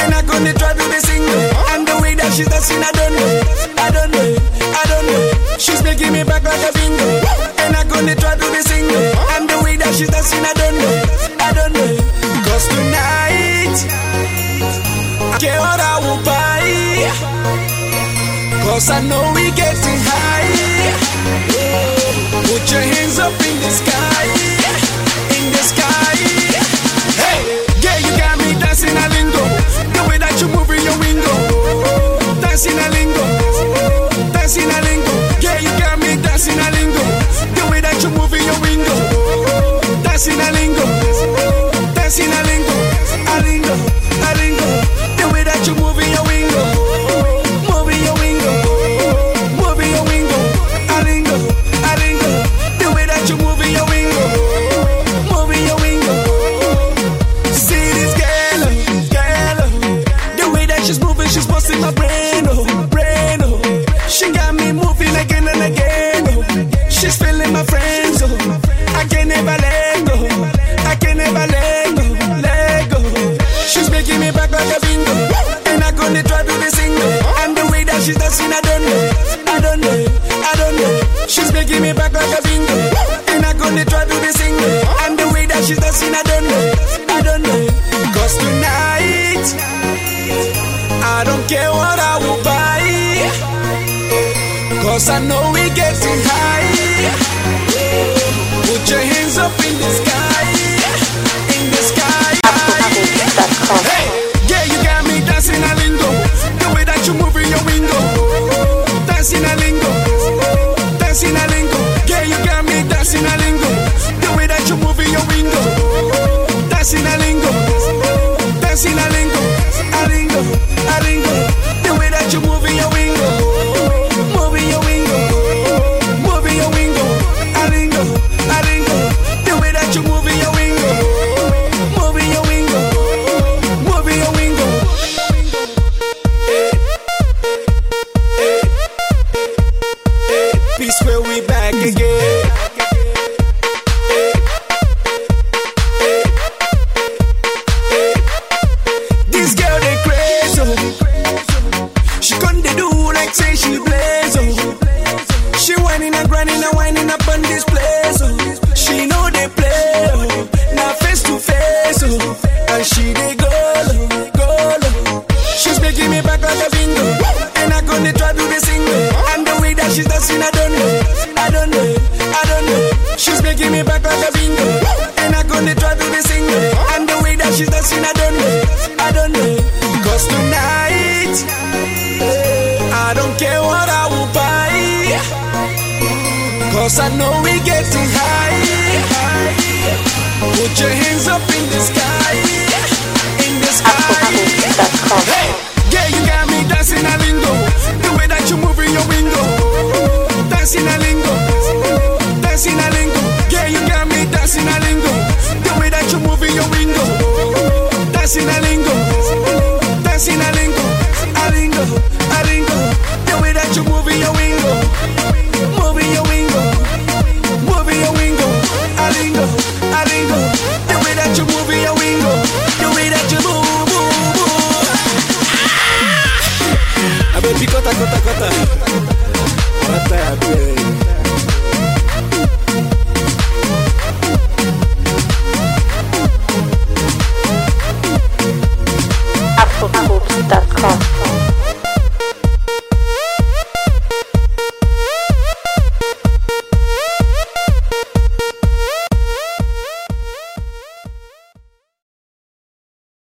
And I gonna try to the single. And the way that she's dancing, I don't know. I don't know. I don't know. She's making me back like a bingo. And I gonna try to the single. And the way that she's dancing, I don't know. I don't know. Cause tonight, I care what I will buy. Cause I know we getting high. Put your hands up in the sky. She's dancing, I don't know. I don't know. Cause tonight, I don't care what I will buy. Cause I know we getting high. Say she blaze. Oh. She whining and grinding and whining up on this place. Oh. She know they play. Oh. Now face to face. Oh. And she they go low, oh, go low. Oh. She's making me back like a bingo. And I gonna try to the single. And the way that she's dancing, I don't know. I don't know. I don't know. She's making me back like a bingo. And I gonna try to the single. And the way that she's dancing, I don't know. Cause I know we're getting high. Put your hands up in the sky. What's happening?